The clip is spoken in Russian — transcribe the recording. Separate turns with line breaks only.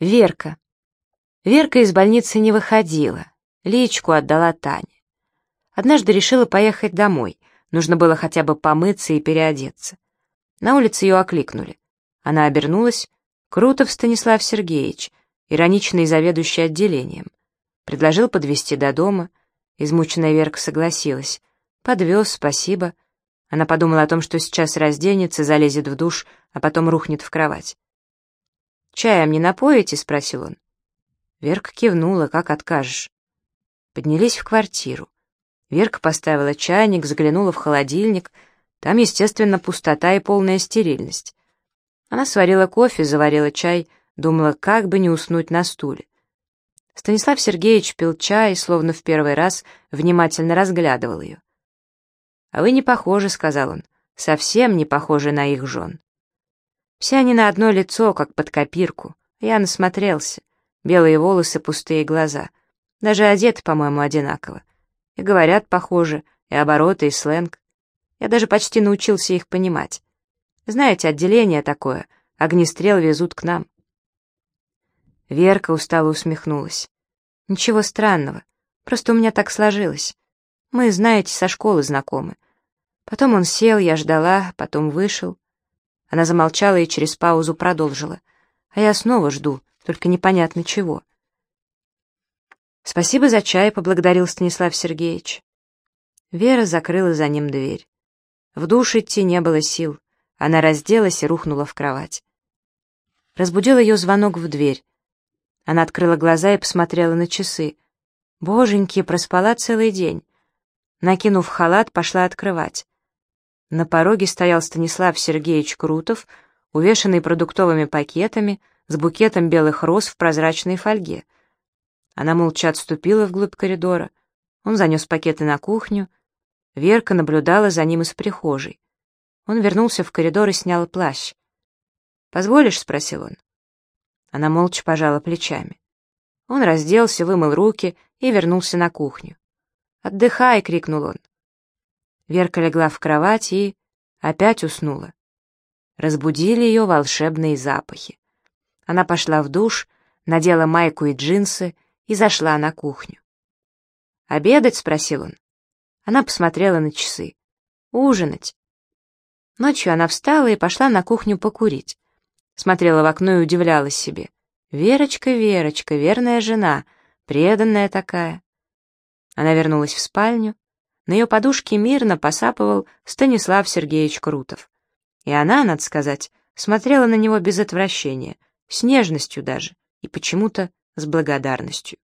Верка. Верка из больницы не выходила. Личку отдала Тане. Однажды решила поехать домой. Нужно было хотя бы помыться и переодеться. На улице ее окликнули. Она обернулась. Крутов Станислав Сергеевич, ироничный заведующий отделением. Предложил подвезти до дома. Измученная Верка согласилась. Подвез, спасибо. Она подумала о том, что сейчас разденется, залезет в душ, а потом рухнет в кровать. «Чаем не напоите?» — спросил он. Верка кивнула, как откажешь. Поднялись в квартиру. Верка поставила чайник, заглянула в холодильник. Там, естественно, пустота и полная стерильность. Она сварила кофе, заварила чай, думала, как бы не уснуть на стуле. Станислав Сергеевич пил чай, словно в первый раз внимательно разглядывал ее. «А вы не похожи», — сказал он, — «совсем не похожи на их жен». Все они на одно лицо, как под копирку. Я насмотрелся. Белые волосы, пустые глаза. Даже одеты, по-моему, одинаково. И говорят похоже, и обороты, и сленг. Я даже почти научился их понимать. Знаете, отделение такое, огнестрел везут к нам. Верка устало усмехнулась. Ничего странного, просто у меня так сложилось. Мы, знаете, со школы знакомы. Потом он сел, я ждала, потом вышел. Она замолчала и через паузу продолжила. А я снова жду, только непонятно чего. «Спасибо за чай», — поблагодарил Станислав Сергеевич. Вера закрыла за ним дверь. В душ идти не было сил. Она разделась и рухнула в кровать. Разбудил ее звонок в дверь. Она открыла глаза и посмотрела на часы. Боженьки, проспала целый день. Накинув халат, пошла открывать. На пороге стоял Станислав Сергеевич Крутов, увешанный продуктовыми пакетами, с букетом белых роз в прозрачной фольге. Она молча отступила вглубь коридора. Он занес пакеты на кухню. Верка наблюдала за ним из прихожей. Он вернулся в коридор и снял плащ. «Позволишь?» — спросил он. Она молча пожала плечами. Он разделся, вымыл руки и вернулся на кухню. «Отдыхай!» — крикнул он. Верка легла в кровать и опять уснула. Разбудили ее волшебные запахи. Она пошла в душ, надела майку и джинсы и зашла на кухню. «Обедать?» — спросил он. Она посмотрела на часы. «Ужинать». Ночью она встала и пошла на кухню покурить. Смотрела в окно и удивлялась себе. «Верочка, Верочка, верная жена, преданная такая». Она вернулась в спальню, на ее подушке мирно посапывал Станислав Сергеевич Крутов. И она, надо сказать, смотрела на него без отвращения, с нежностью даже, и почему-то с благодарностью.